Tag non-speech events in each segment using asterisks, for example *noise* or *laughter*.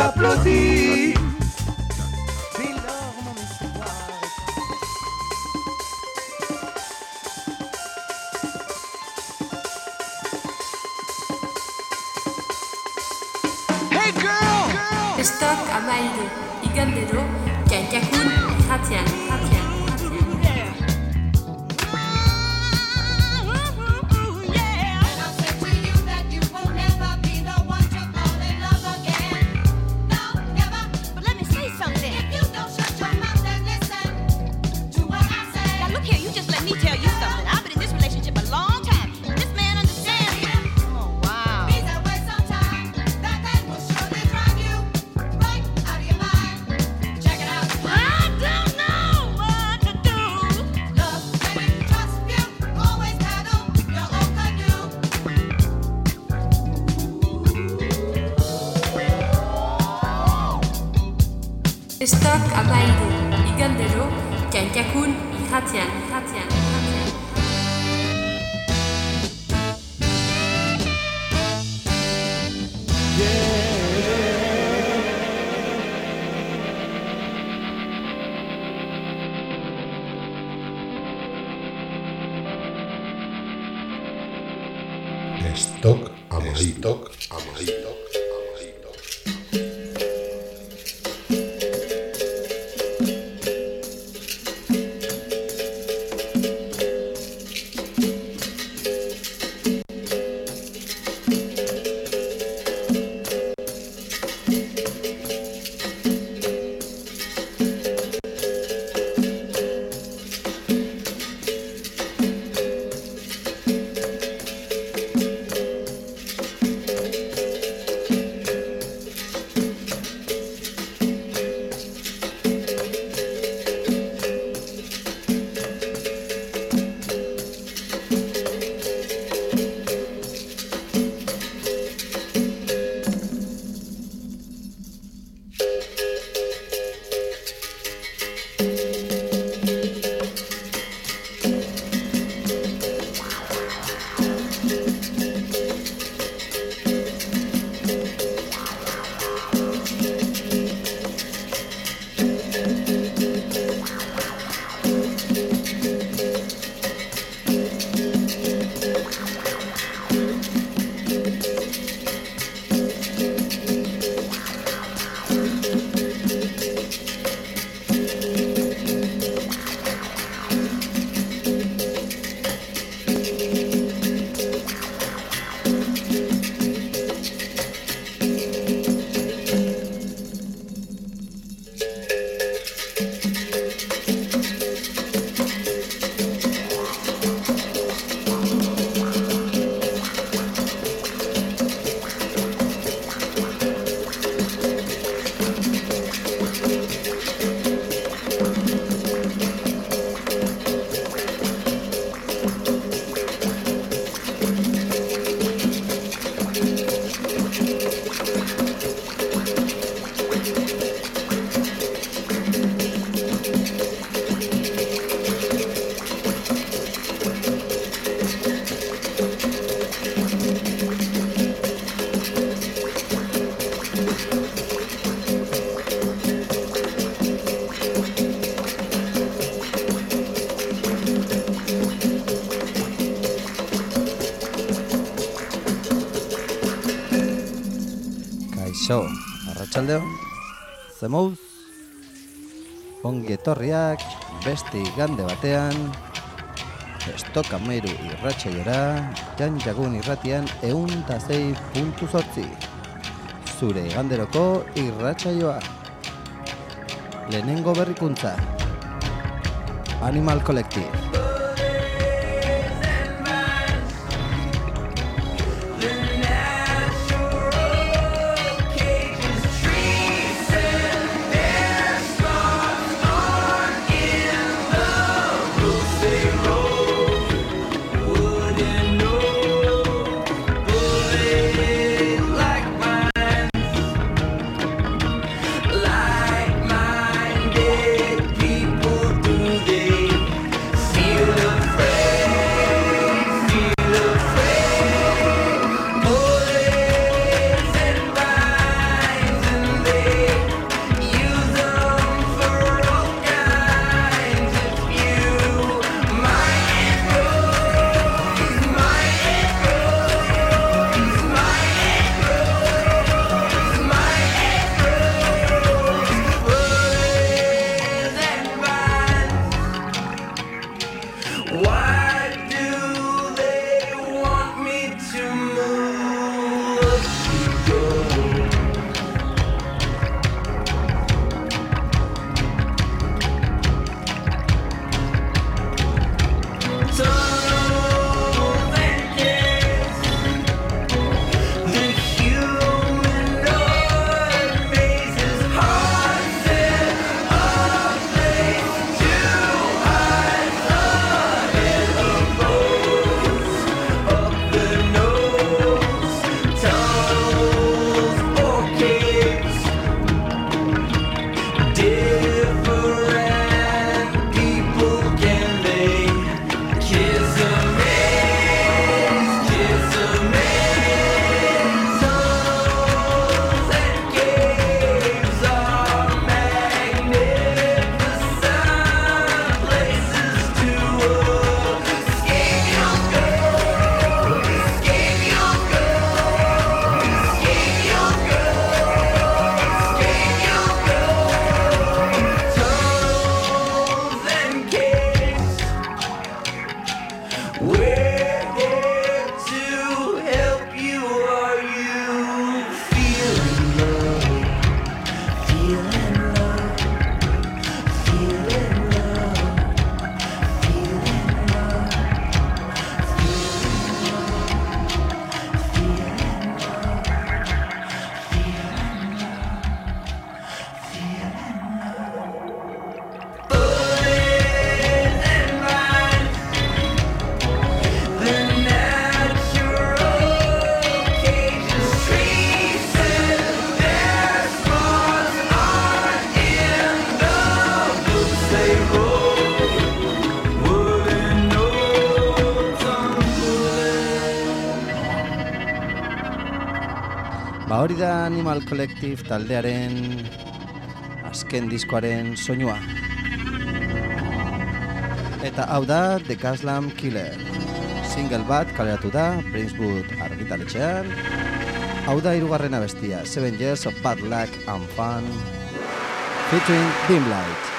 aplaudir. Mouth Ongetorriak beste igande batean Estoka meru irratxeiora Jan jagun irratian euntazei puntu sortzi Zure iganderoko irratxaioa Lehenengo berrikuntza. Animal Collective. Animal Collective taldearen azken diskoaren soinua. Eta hau da The Gaslam Killer. Single bat kaleratu da Princewood argitaletxean. Hau da hirugarrena bestia, Seven Years of Bad Luck and Fun, featuring Dimlight.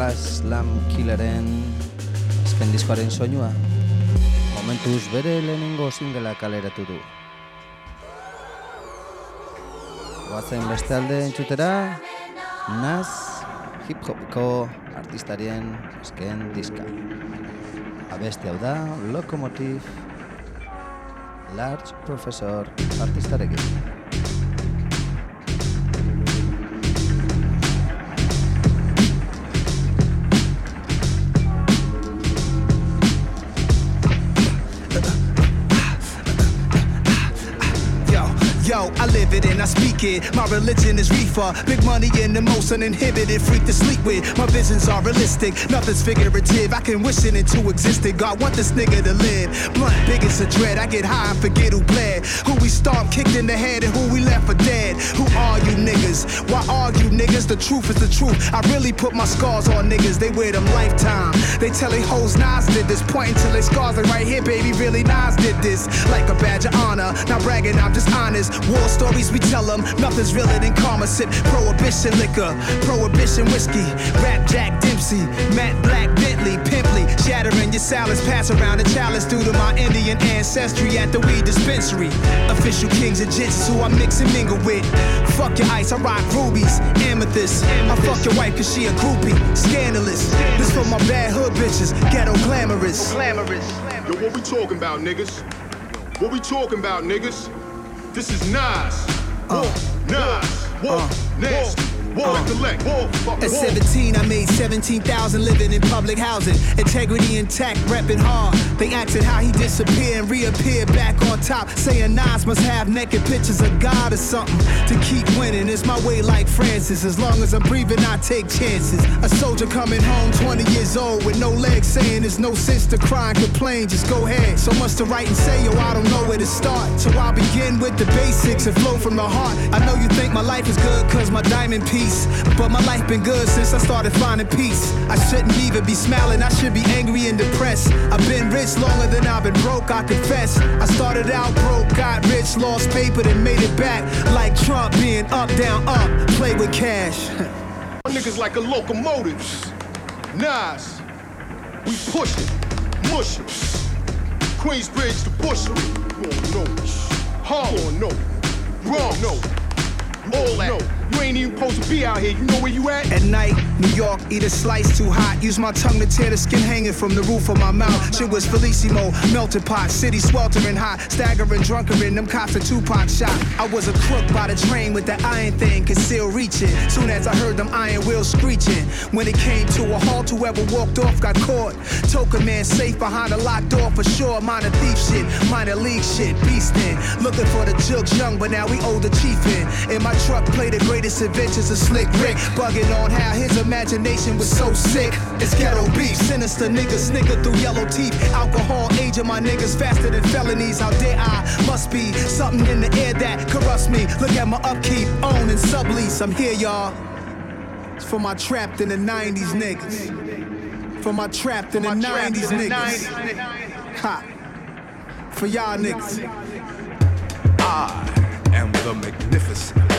Glass Lamb Killeren azken diskoaren soinua. Momentuz bere lehenengo singela kaleratu du. Goazen beste alde entzutera, Nas hip hopeko artistarien azken diska. Abeste hau da Locomotive Large Professor artistarekin. it I and speak it. My religion is reefer. Big money in the most uninhibited freak to sleep with. My visions are realistic, nothing's figurative. I can wish it into existence. God want this nigga to live. Blunt, big as a dread. I get high and forget who bled. Who we stomped, kicked in the head, and who we left for dead. Who are you niggas? Why argue, niggas? The truth is the truth. I really put my scars on niggas, they wear them lifetime. They tell they hoes Nas did this, pointing till they scars like right here, baby. Really, Nas did this. Like a badge of honor. Not bragging, I'm just honest. War stories we tell them, nothing's realer than karma. Sip prohibition liquor, prohibition whiskey. Rap Jack Dempsey, Matt Black Bentley, Pimply. Shattering your salads, pass around the chalice due to my Indian ancestry at the weed dispensary. Official kings and gents who I mix and mingle with. Fuck your ice, I rock rubies, amethyst. I fuck your wife cause she a groupie, scandalous. This for my bad hood bitches, ghetto glamorous. Yo, what we talking about, niggas? What we talking about, niggas? This is Nas uh, nice, uh. uh. War, collect. War, fuck, At 17, I made 17,000 living in public housing. Integrity intact, repping hard. They asking how he disappeared and reappeared back on top. Saying Nas must have naked pictures of God or something to keep winning. It's my way like Francis. As long as I'm breathing, I take chances. A soldier coming home 20 years old with no legs saying there's no sense to cry and complain. Just go ahead. So much to write and say, yo, I don't know where to start. So I'll begin with the basics and flow from the heart. I know you think my life is good cause my diamond piece. But my life been good since I started finding peace. I shouldn't even be smiling, I should be angry and depressed. I've been rich longer than I've been broke, I confess. I started out broke, got rich, lost paper, then made it back. Like Trump being up, down, up, play with cash. *laughs* Niggas like a locomotive. Nas. We push it, mush it. Queensbridge to Bushwick. You don't know. Harlem, no. Wrong, no. All that. You ain't even supposed to be out here. You know where you at? At night, New York, eat a slice too hot. Use my tongue to tear the skin hanging from the roof of my mouth. Shit was Felissimo, melted pot, city sweltering hot, staggering drunker in them cops a Tupac shot. I was a crook by the train with that iron thing, could still reach it. Soon as I heard them iron wheels screeching, when it came to a halt, whoever walked off got caught. Token man safe behind a locked door for sure. Minor thief shit, minor league shit, beastin'. Looking for the jokes young, but now we owe the chief in. In my truck, played play the greatest adventures of Slick Rick. Bugging on how his imagination was so sick. It's ghetto beef, sinister niggas snicker through yellow teeth. Alcohol aging my niggas faster than felonies. How dare I? Must be something in the air that corrupts me. Look at my upkeep, own and sublease. I'm here, y'all. It's for my trapped in the 90s niggas. For my trapped in the 90s niggas. Ha. For y'all niggas. I am the magnificent.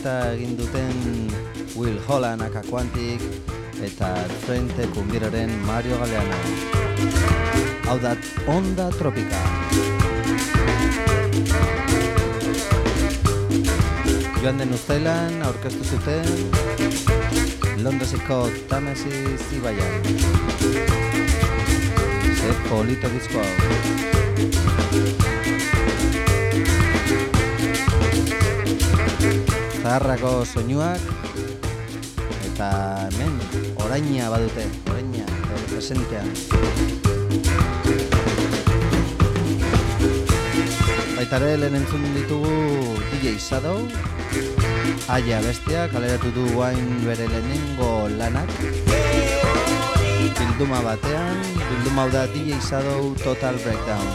elkarrizketa egin duten Will Holland akakuantik eta Frente Kumbiraren Mario Galeana. Hau da, Onda Tropika. Joan den uztailan aurkeztu zuten Londreseko Tamesis Ibaian. Ze polito dizko hau. zaharrako soinuak eta hemen oraina badute, oraina presentea. Baitare lehen entzun ditugu DJ Shadow, Aia bestia, kaleratu du guain bere lehenengo lanak. Bilduma batean, bilduma da DJ Shadow Total Breakdown.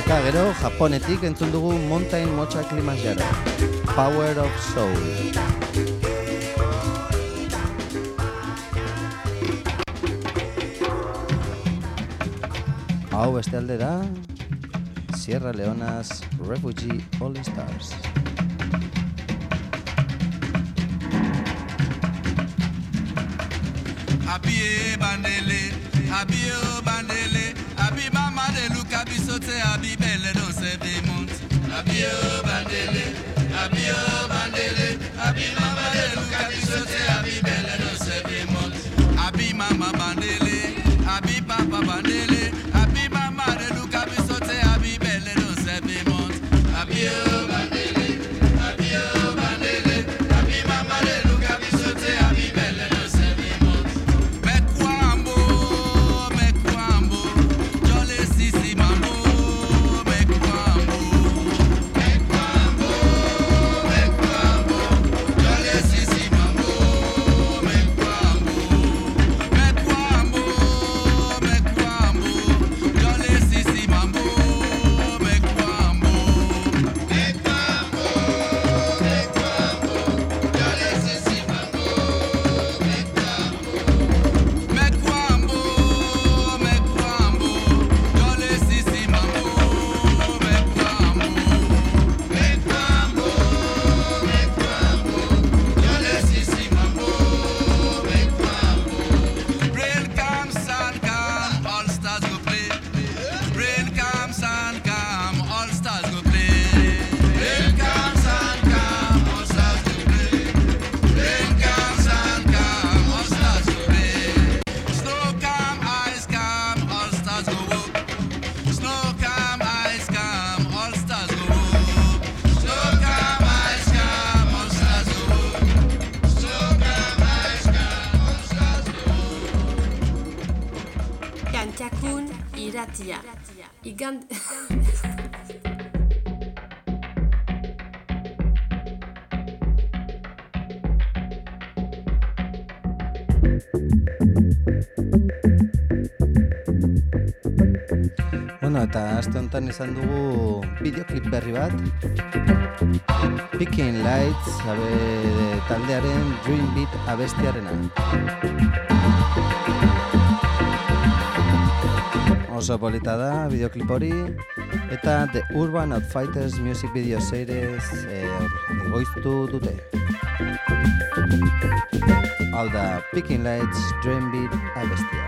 Eta gero, Japonetik entzun dugu Mountain Mocha Klimajaro. Power of Soul. Hau beste Sierra Leonas Refugee All Stars. Abie bandele, abie bandele, abi mama de luka bisote, abi bele do se. Abie Abi mama bandele honetan izan dugu bideoklip berri bat. Picking Lights abe, taldearen Dream Beat abestiarena oso polita da bideoklip hori eta The Urban Outfighters Music Video Series eh, egoiztu dute. Hau da Picking Lights Dream Beat abestia.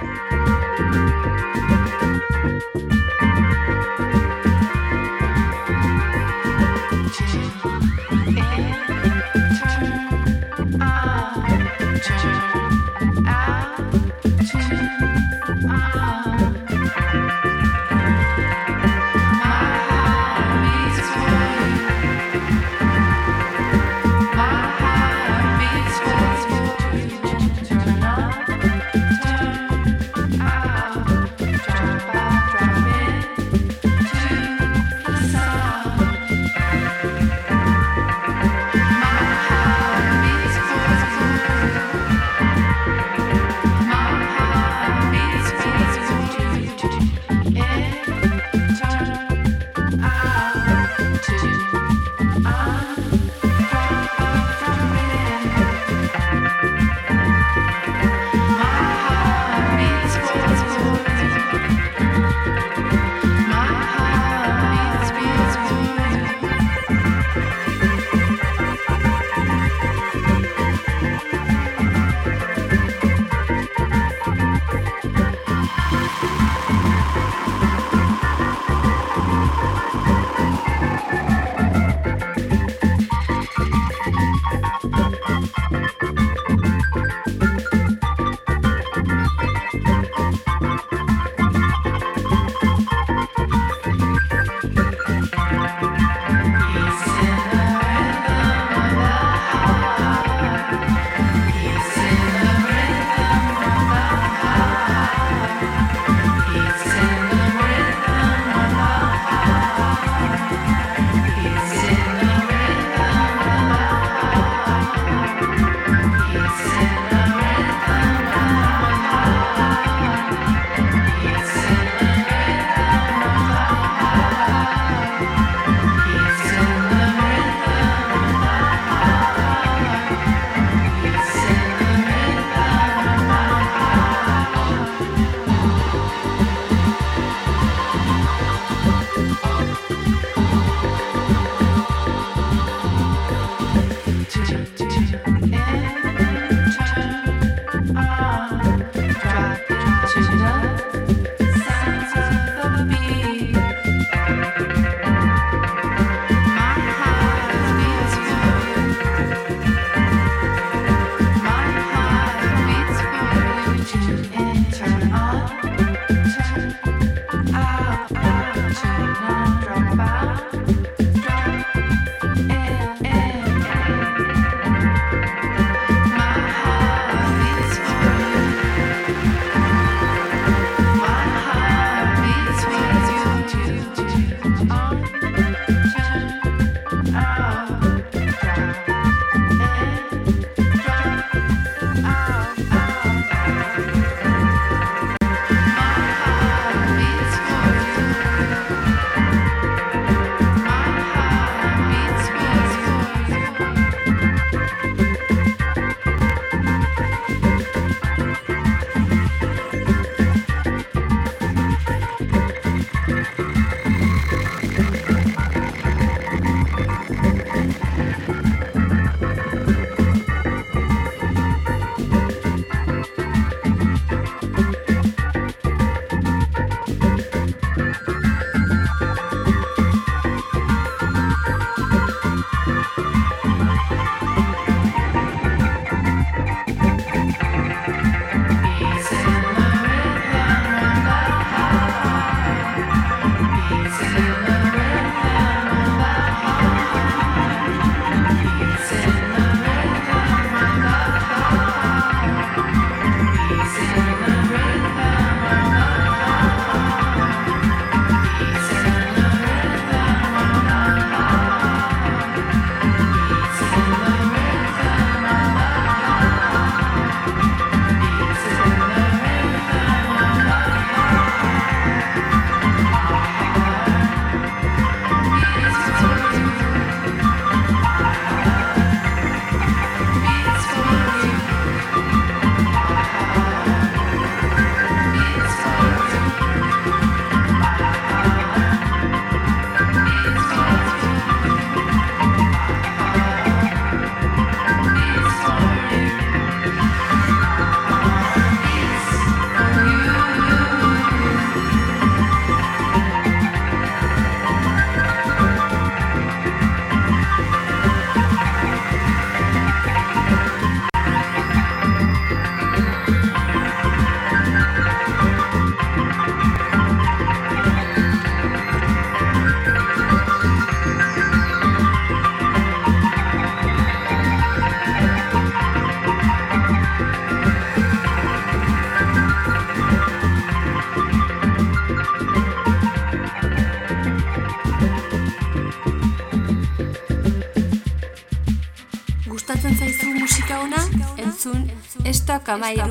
Oh, Estok Amairu.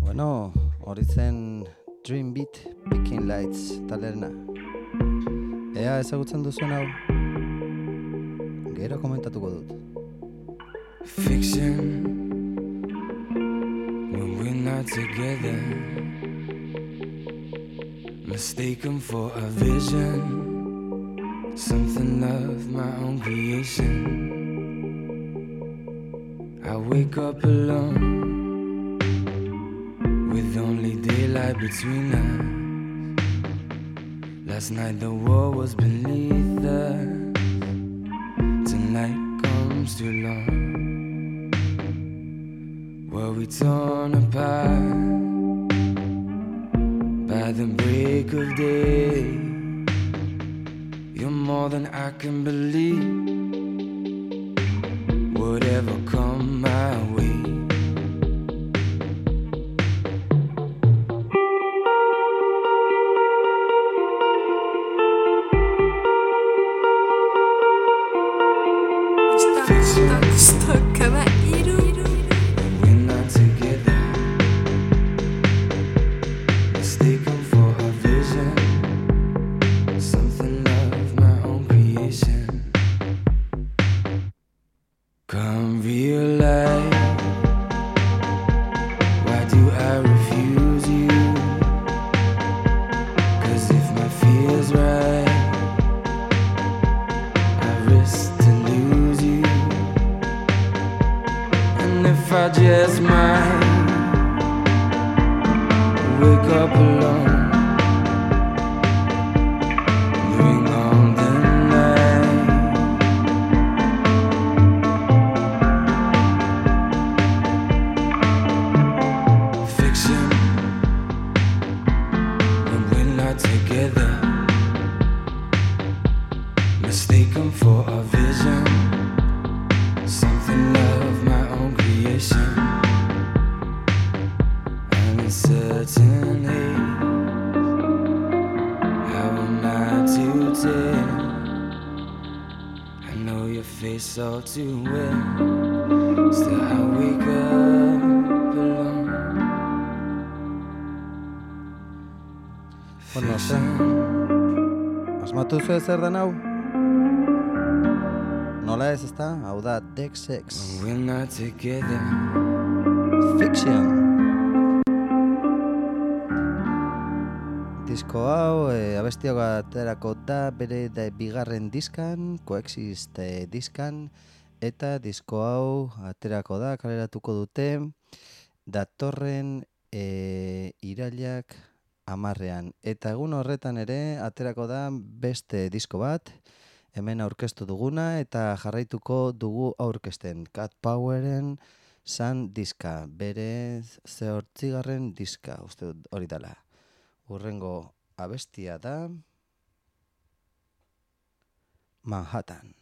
Bueno, hori zen Dream Beat Picking Lights talerna. Ea ezagutzen duzuen hau? Gero komentatuko dut. Fiction when we're not together. Mistaken for a vision, something of my own creation. Wake up alone with only daylight between us. Last night the war was beneath us. Tonight comes too long. Were we torn apart Asmatu zu zer den hau? Nola ez ezta? Hau da Dex X. We're not together. Fiction. Disko hau, e, abestiak aterako da bere da bigarren diskan, Coexist e, diskan, eta disko hau aterako da, kaleratuko dute, datorren e, irailak amarrean. Eta egun horretan ere, aterako da beste disko bat, hemen aurkeztu duguna, eta jarraituko dugu aurkezten. Cat Poweren San diska, bere zehortzigarren diska, uste dut hori dela. Urrengo abestia da Manhattan.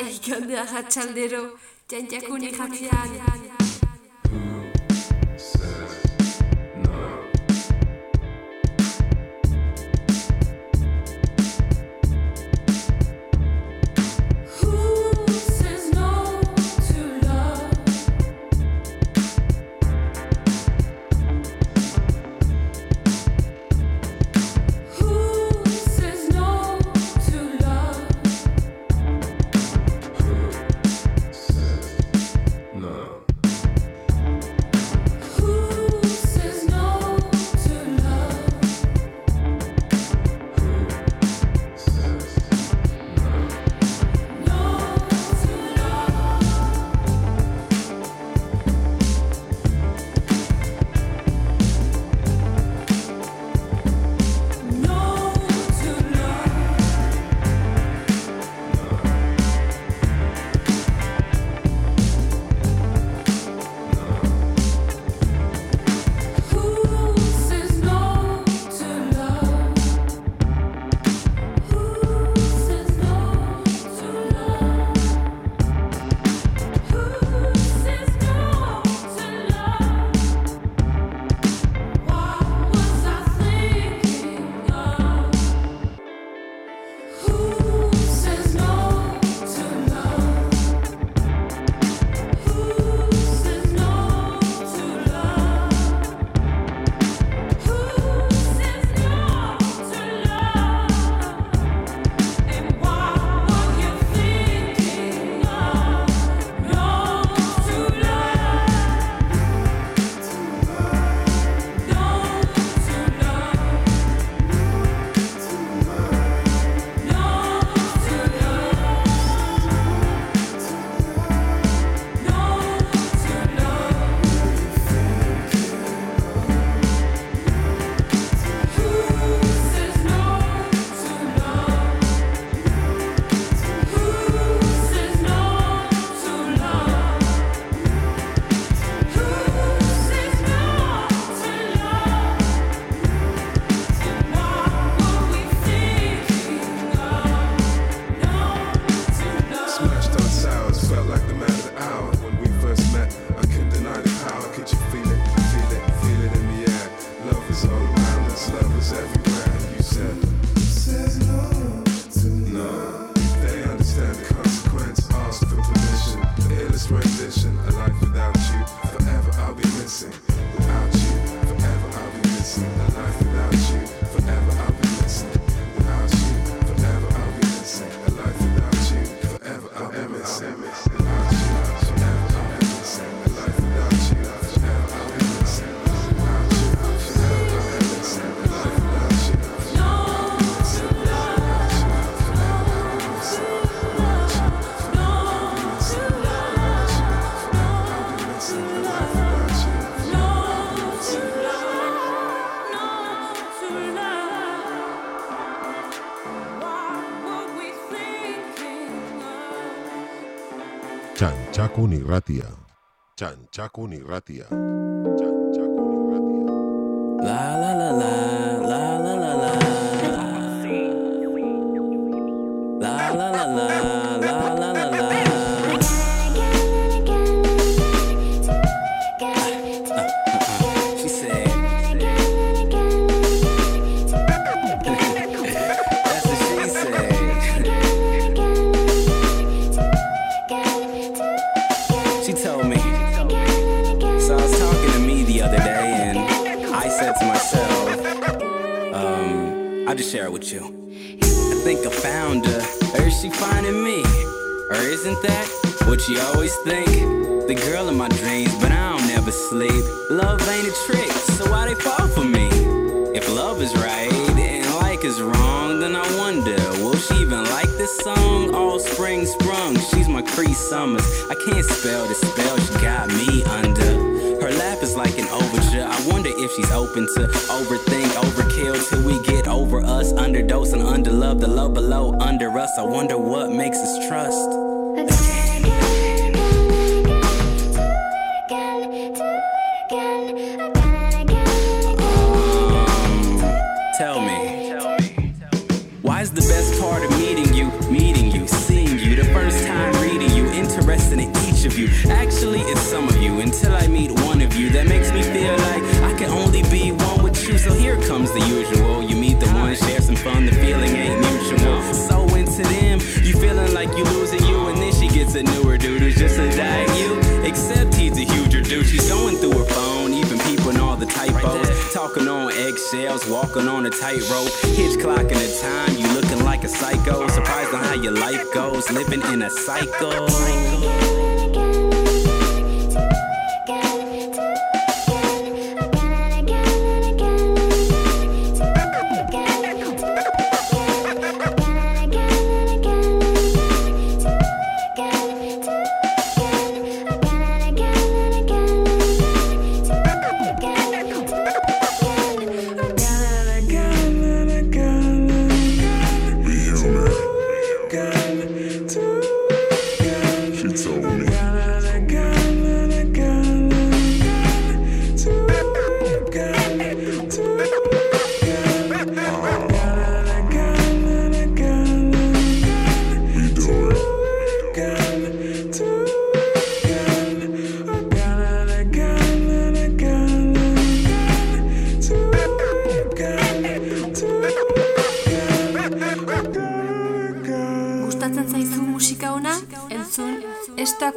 Beraz, zer da ikande irratia. Chanchakun irratia. Chanchakun irratia. La la la la la la la la. La la la la. always think the girl in my dreams, but I don't ever sleep. Love ain't a trick, so why they fall for me? If love is right and like is wrong, then I wonder, will she even like this song? All spring sprung, she's my Cree Summers. I can't spell the spell she got me under. Her laugh is like an overture. I wonder if she's open to overthink, overkill till we get over us. Underdose and underlove, the love below under us. I wonder what makes us trust. walking on a tightrope. Kids clocking the time, you looking like a psycho. Surprised on how your life goes, living in a cycle.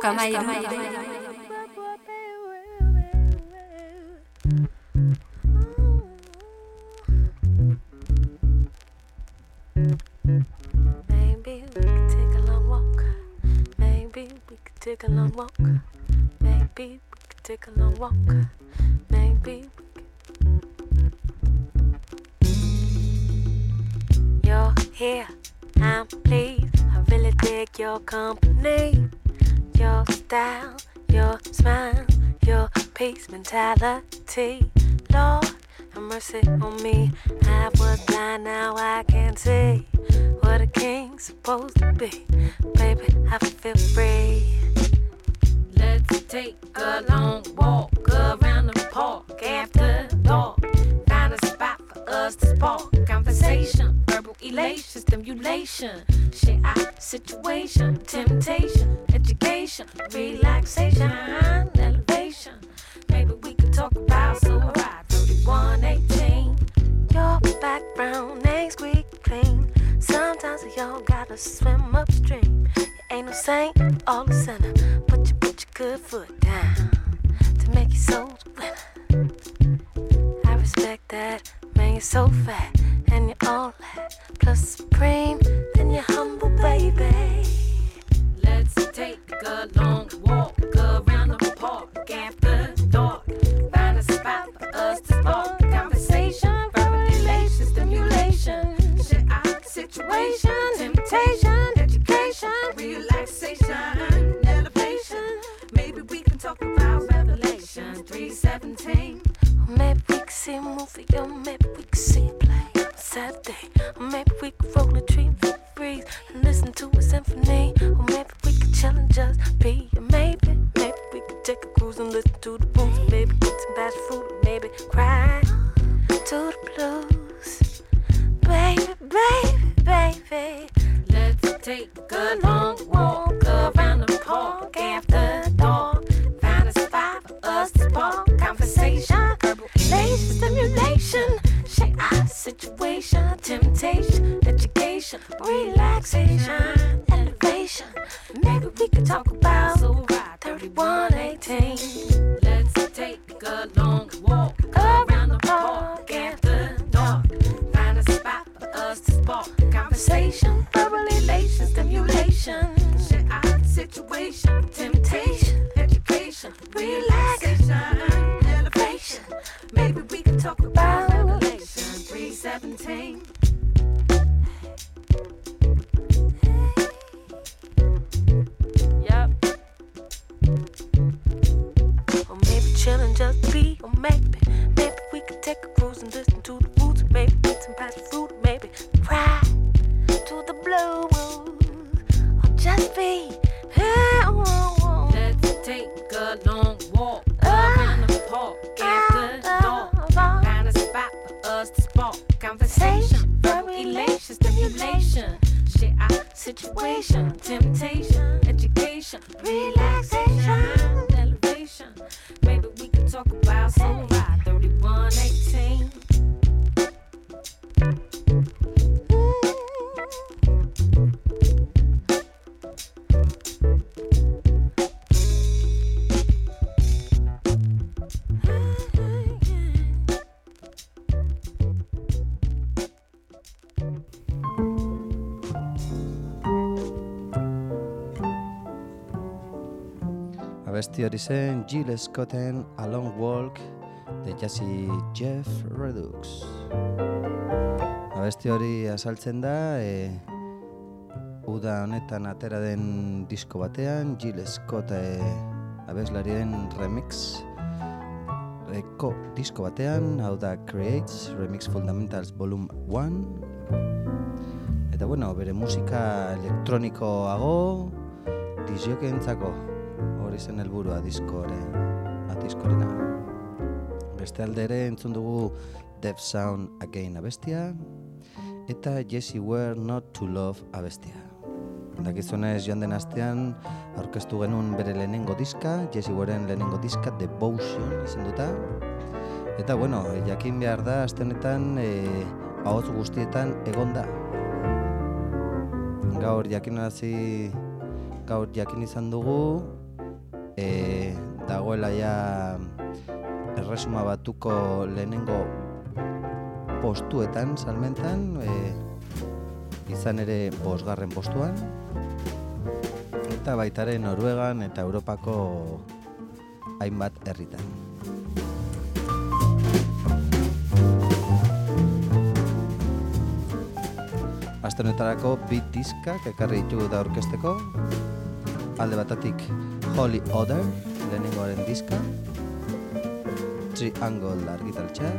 Maybe we could Take a long walk. Maybe we could take a long walk. Maybe we could. You're here. I'm pleased. I really dig your company. talk about Revelation 317. Movie, hori zen Jill Scotten A Long Walk de Jazzy Jeff Redux. Abesti hori azaltzen da e, uda honetan atera den disko batean Jill Scott e, abeslarien remix. Eko disko batean hau da Creates Remix Fundamentals Volume 1 eta bueno, bere musika elektronikoago disjokentzako hori zen helburua diskore, diskorena. Beste alde ere entzun dugu Dev Sound Again abestia eta Jesse Ware Not to Love abestia. Dakizunez joan den astean aurkeztu genuen bere lehenengo diska, Jesse Wareen lehenengo diska Devotion izenduta. Eta bueno, jakin behar da aste honetan e, ahots guztietan egonda. Gaur jakin gaur jakin izan dugu e, dagoela ja erresuma batuko lehenengo postuetan, salmentan, e, izan ere bosgarren postuan, eta baitare Noruegan eta Europako hainbat herritan. Aste honetarako bi diskak ekarri ditugu da orkesteko. Alde batatik Holy Other, lehenengoaren diska, Triangle argitaltxa,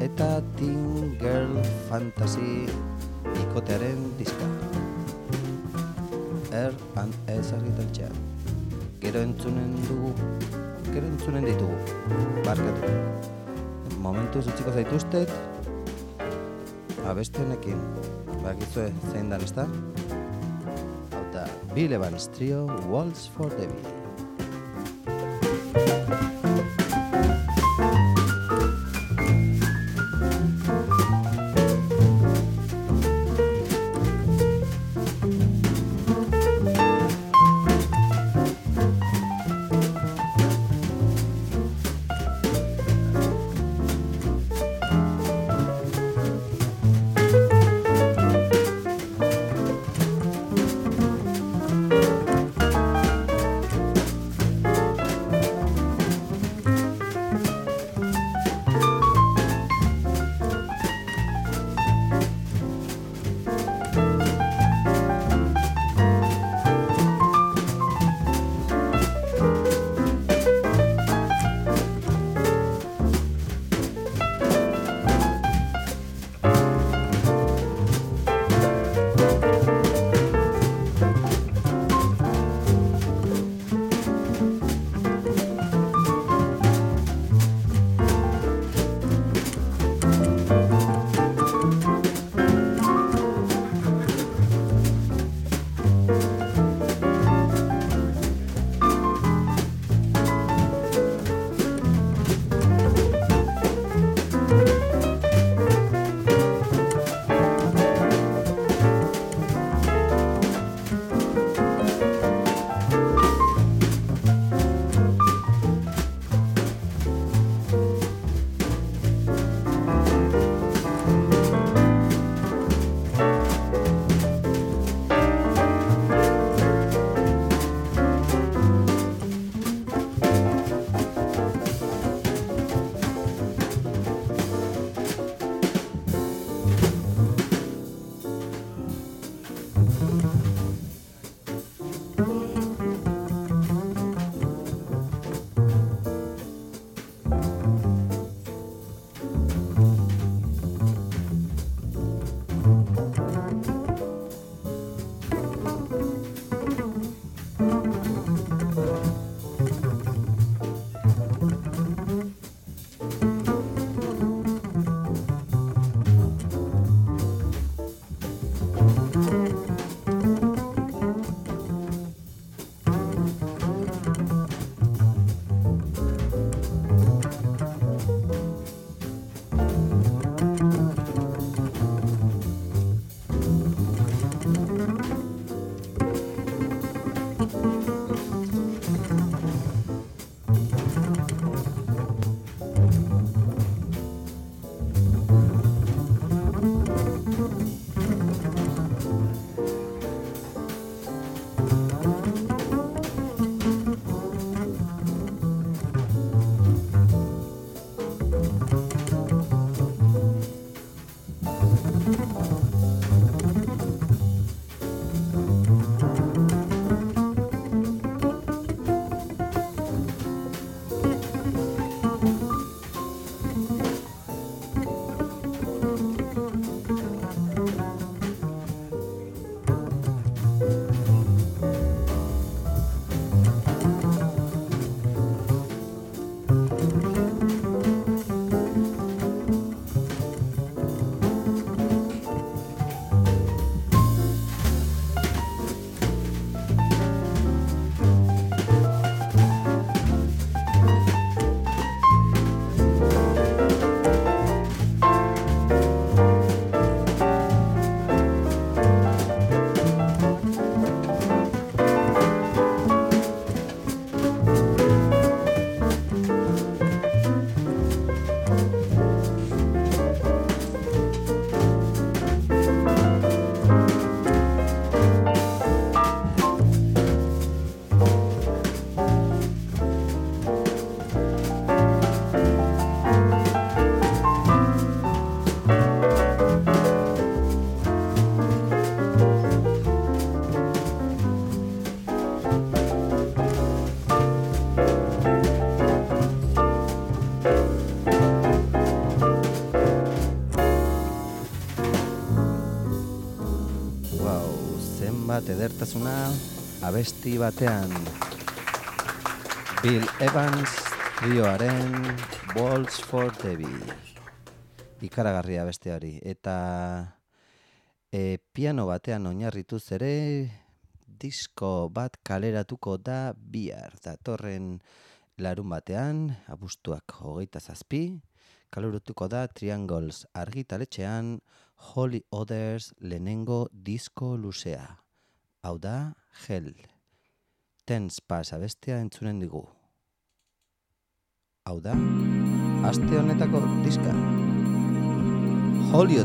eta Teen Girl Fantasy ikotearen diska. R and S argitaltxa. Gero entzunen dugu, gero entzunen ditugu, barkatu. Momentu utziko zaituztet, abeste honekin, bakizue zein dan, ezta? Bill Evans Trio, Waltz for Debbie. Edertasuna abesti batean. Bill Evans trioaren Balls for Debbie ikaragarria beste hori eta e, piano batean oinarrituz ere disko bat kaleratuko da bihar. Datorren larun batean abuztuak hogeita zazpi kaleratuko da Triangles argitaletxean Holy Others lehenengo disko luzea hau da Hell Tens Pass abestea entzunen digu. Hau da aste honetako diska. Holy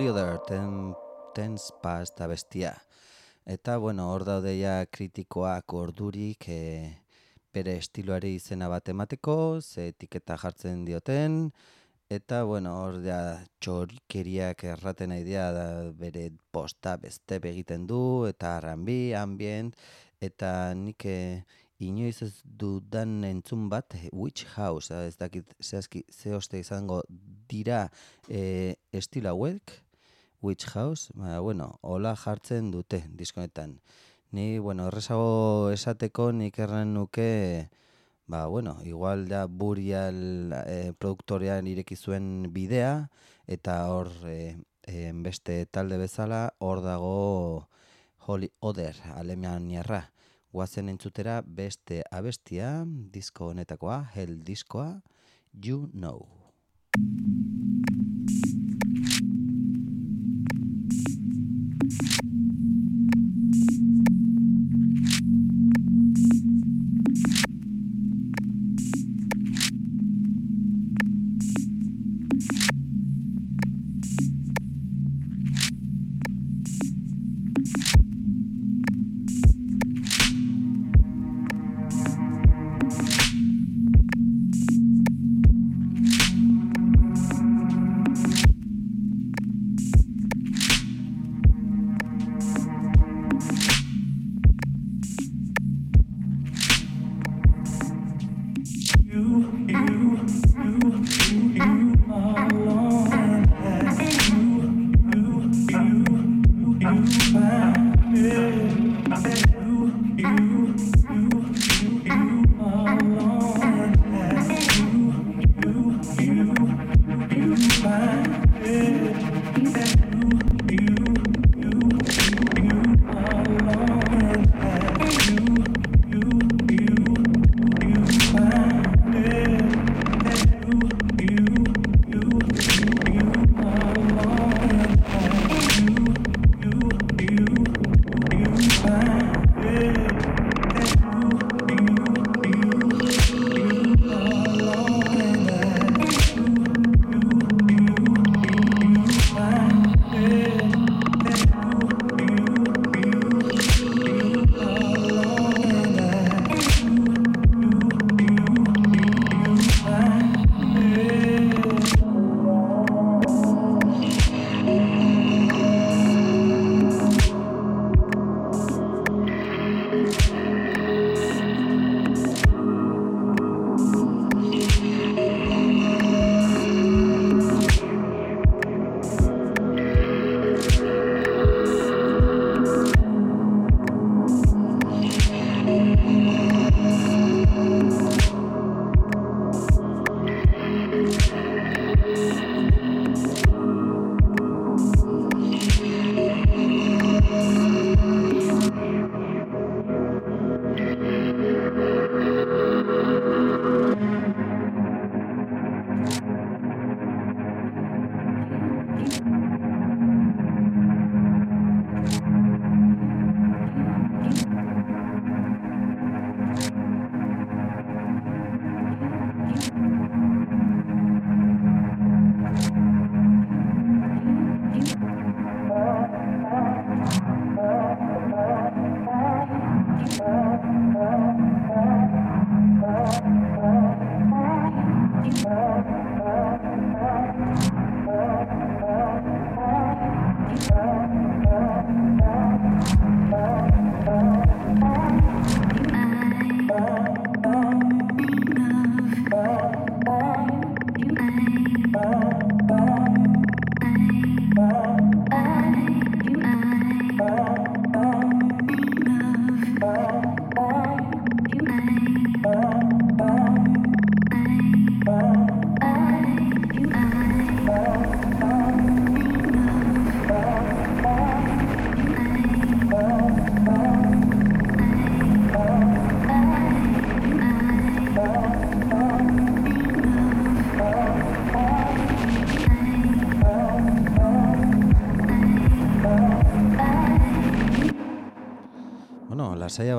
Other, ten, Tens Pass da bestia. Eta, bueno, hor daude ja kritikoak ordurik e, bere estiloari izena bat emateko, ze etiketa jartzen dioten, eta, bueno, hor da txorikeriak erraten nahi dira da bere posta beste egiten du, eta R&B, ambient, eta nik eh, inoiz ez dudan entzun bat, Witch House, ez dakit zehazki ze oste izango dira e, estilo hauek, Witch House, ba, bueno, hola jartzen dute diskonetan. Ni, bueno, errezago esateko nik erran nuke, ba, bueno, igual da burial e, produktorean ireki zuen bidea, eta hor e, e, beste talde bezala, hor dago Holy Oder, alemaniarra. Guazen entzutera beste abestia, disko honetakoa, Hell diskoa, You Know. Thank you.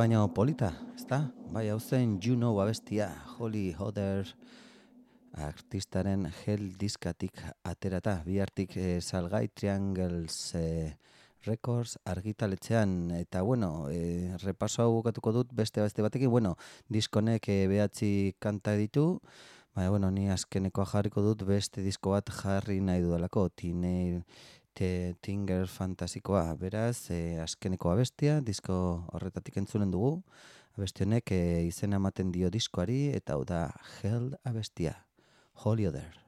Baino polita, ezta? Bai, hau zen You Know abestia, Holly Hodder artistaren Hell diskatik aterata, bihartik eh, salgai Triangles eh, Records argitaletxean, eta bueno, eh, repaso hau bukatuko dut beste beste batekin, bueno, diskonek eh, behatzi kanta ditu, Baina, bueno, ni azkenekoa jarriko dut beste disko bat jarri nahi dudalako, Teenage te Tinger fantasikoa, beraz, e, azkeneko abestia, disko horretatik entzunen dugu, abesti honek e, izena ematen dio diskoari, eta hau da Hell abestia, Holy Other.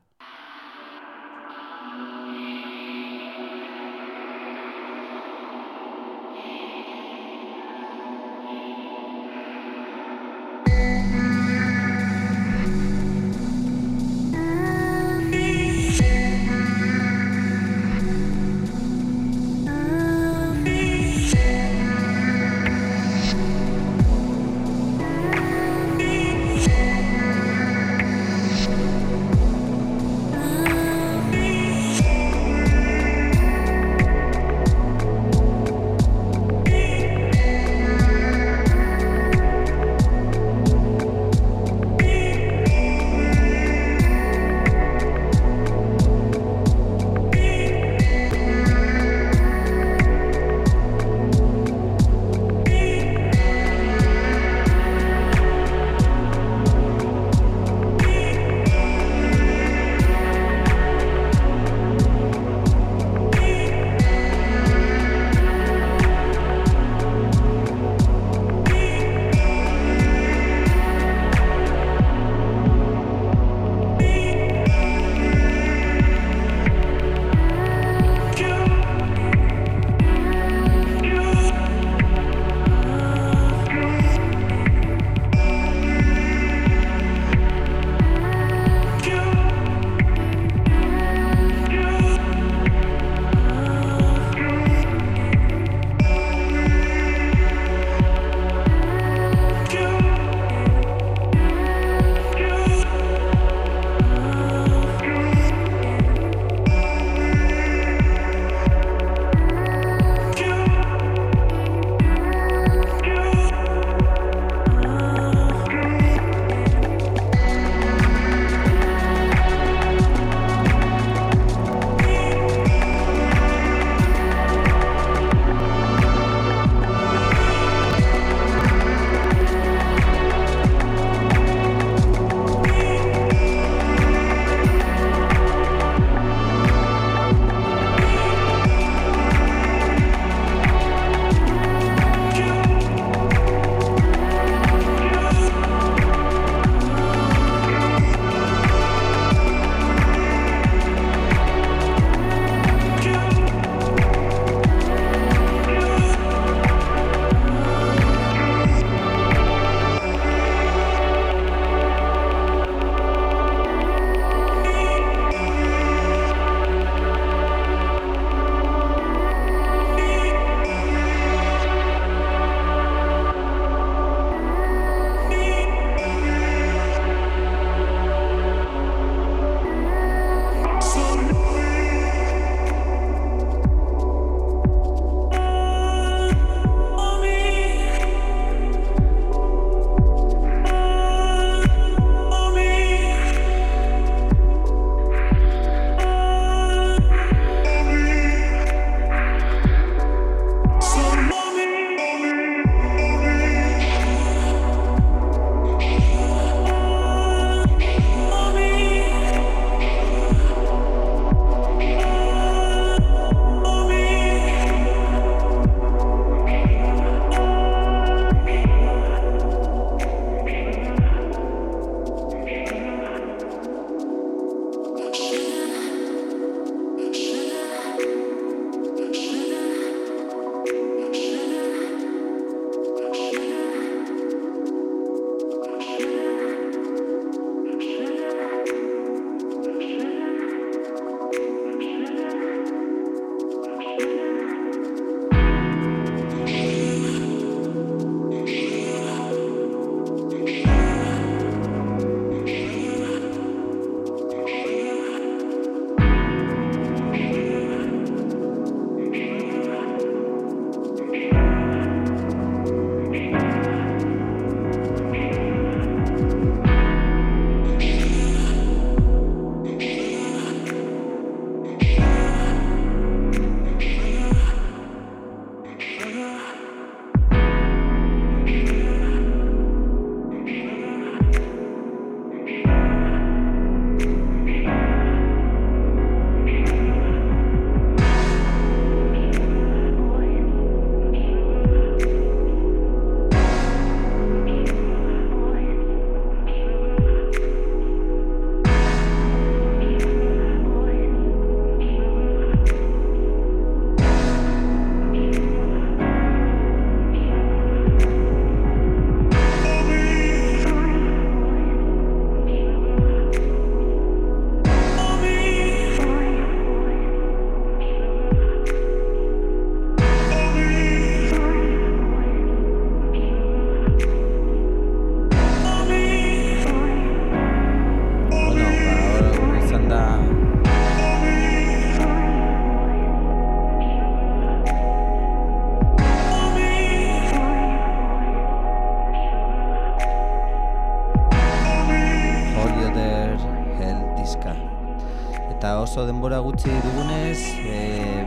Gutxi dugunez, e,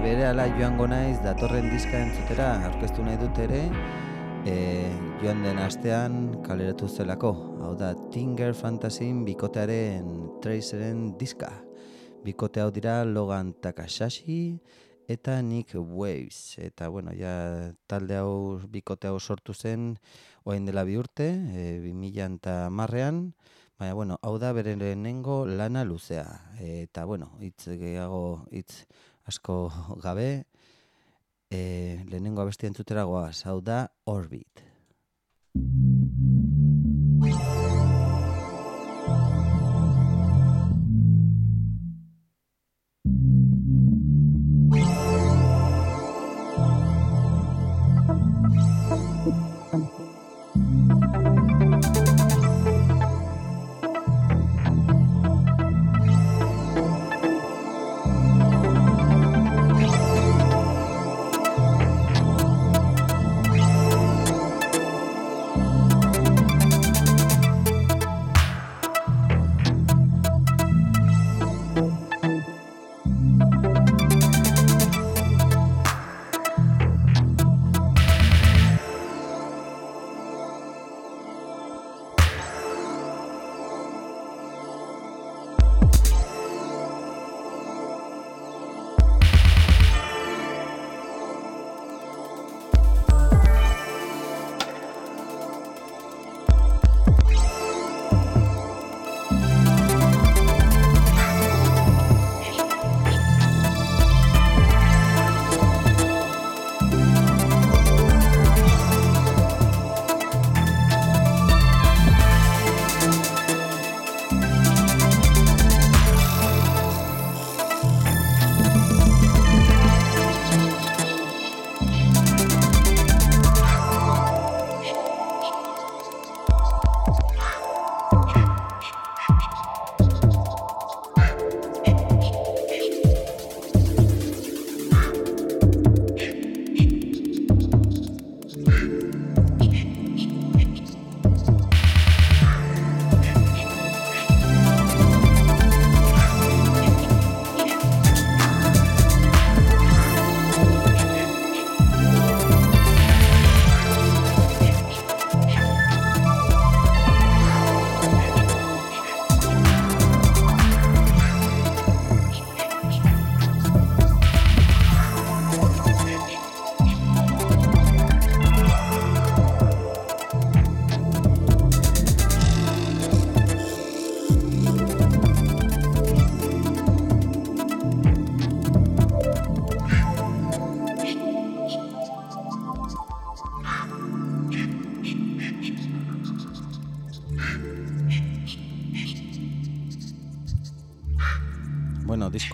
bere ala joango naiz datorren diska entzutera, aurkeztu nahi dut ere, e, joan den astean kaleratu zelako. Hau da, Tinger Fantasyin bikotearen Traceren diska. Bikote hau dira Logan Takahashi eta Nick Waves. Eta, bueno, ja talde hau, bikote hau sortu zen, oain dela bi urte, e, 2000 eta marrean, Baina, bueno, hau da bere lehenengo lana luzea. Eta, bueno, hitz gehiago, hitz asko *laughs* gabe, e, lehenengo abesti entzutera goaz. Hau da Orbit.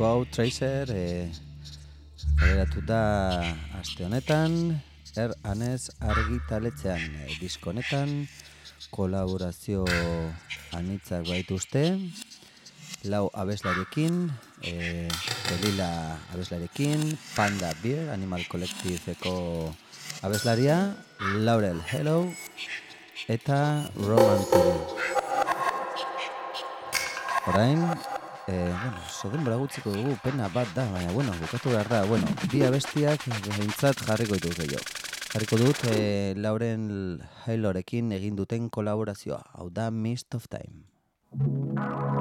Hau Tracer e, kaleratu da aste honetan, er anez argitaletxean e, disko honetan, kolaborazio anitzak baituzte, lau abeslariekin, e, Delila abeslarekin, Panda Beer, Animal Collectiveko abeslaria, Laurel Hello, eta Roman Turi. Orain, eh, bueno, zodenbora gutziko dugu, pena bat da, baina, bueno, bukatu behar da, bueno, bi abestiak behintzat jarriko dituz gehiago. Jarriko dut, eh, Lauren Halorekin egin duten kolaborazioa, hau da Mist of Time.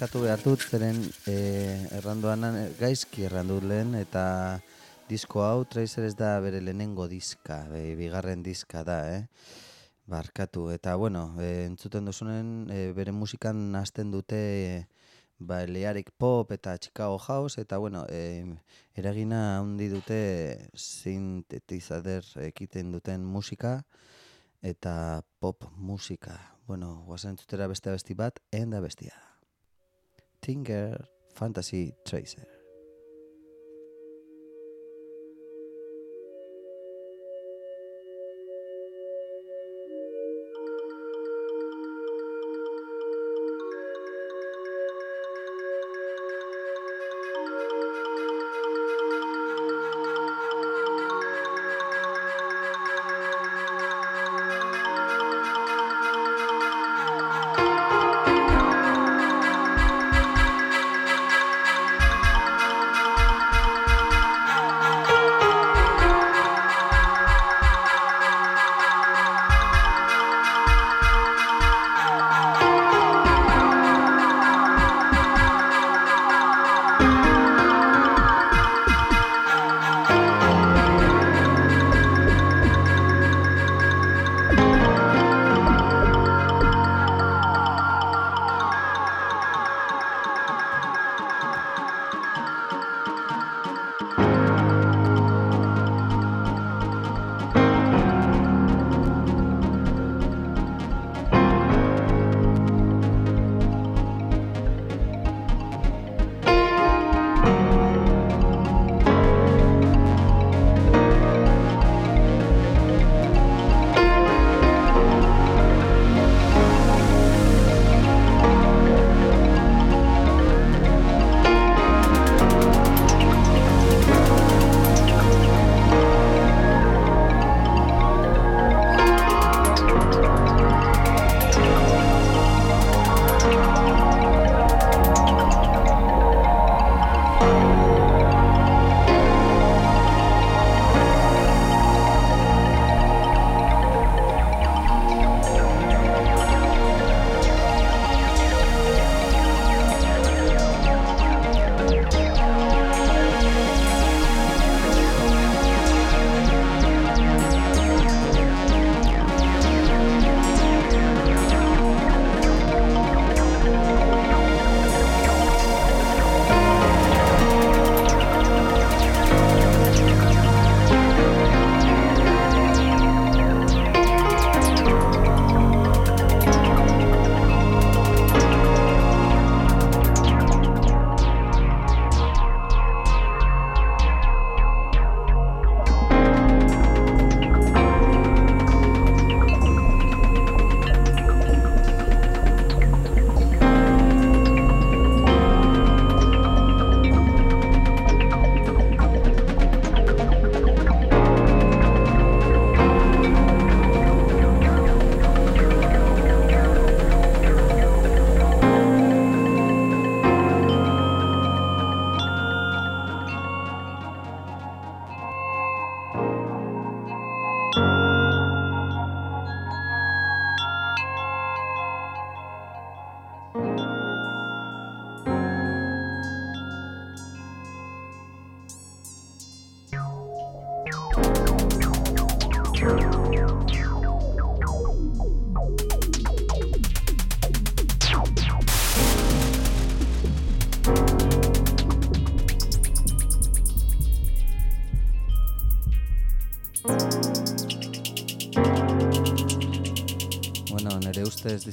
Askatu behar dut, zeren e, erranduan gaizki errandu lehen, eta disko hau Tracer ez da bere lehenengo diska, be, bigarren diska da, eh? Barkatu, eta bueno, e, entzuten duzunen e, bere musikan hasten dute e, ba, learik pop eta Chicago House, eta bueno, e, eragina handi dute sintetizader ekiten duten musika, eta pop musika. Bueno, guazen entzutera beste abesti bat, enda bestia. Tinker Fantasy Tracer.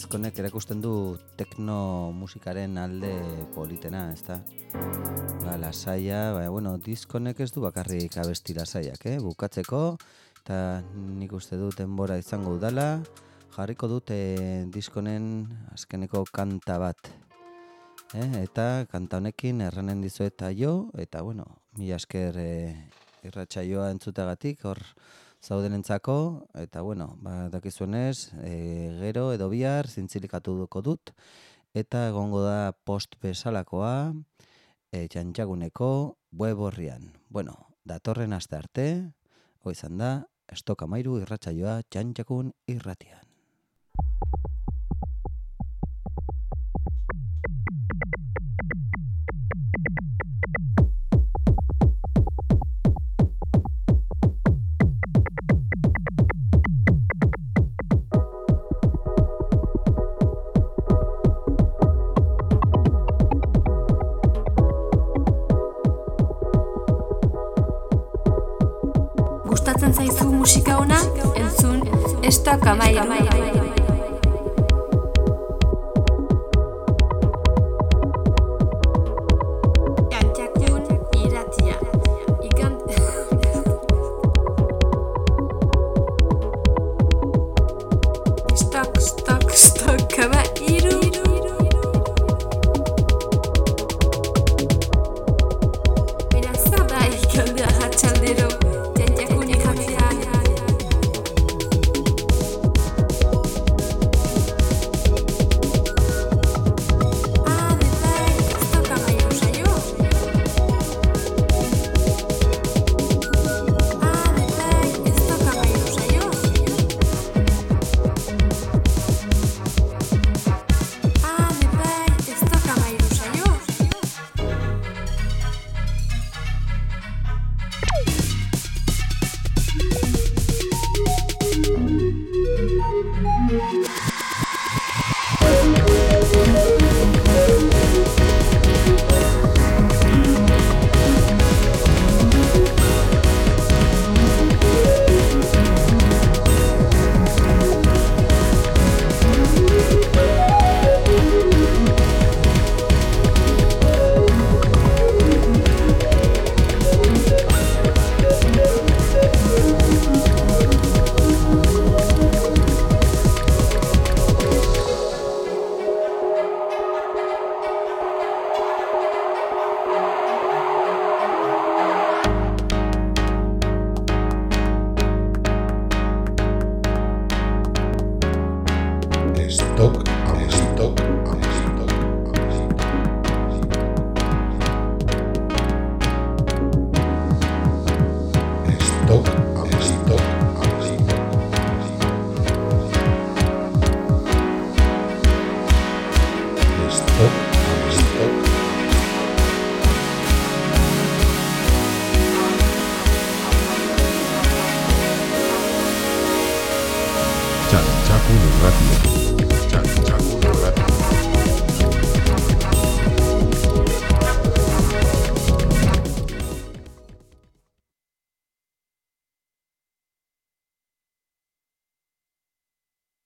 Diskonek erakusten du tekno musikaren alde politena, ezta? Ba, lasaia, ba, bueno, diskonek ez du bakarrik abesti lasaiak, eh? Bukatzeko, eta nik uste dut denbora izango udala, jarriko dute diskonen azkeneko kanta bat. Eh? Eta kanta honekin erranen dizuet jo, eta bueno, mila esker eh, irratsaioa entzutagatik, hor zaudenentzako, eta bueno, ba, dakizuenez, e, gero edo bihar zintzilikatu duko dut, eta egongo da post bezalakoa, e, txantxaguneko web horrian. Bueno, datorren aste arte, izan da, estoka mairu irratsaioa txantxakun irratian. 深く甘いよ。